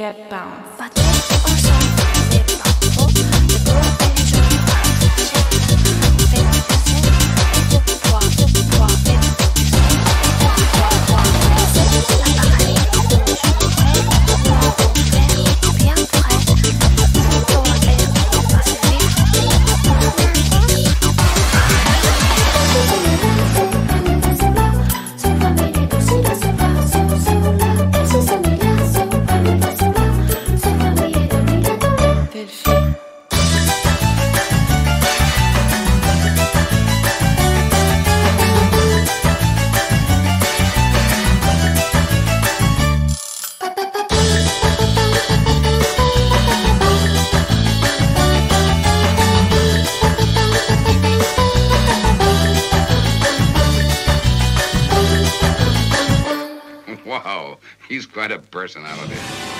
Get bounced. Wow, he's quite a personality.